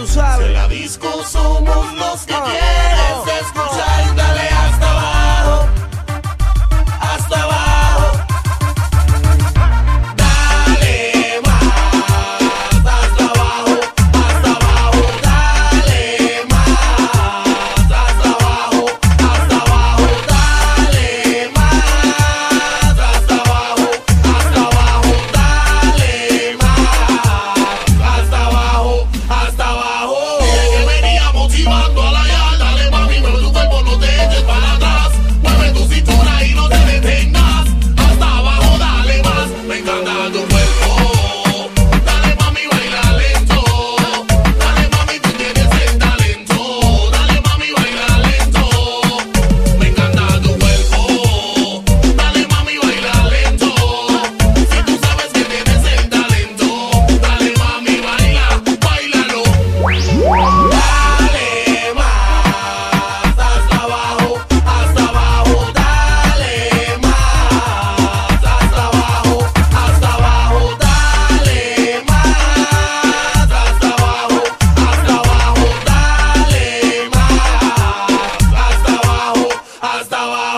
tú sabes. En la disco somos los que Ah. quieran. Rastawari.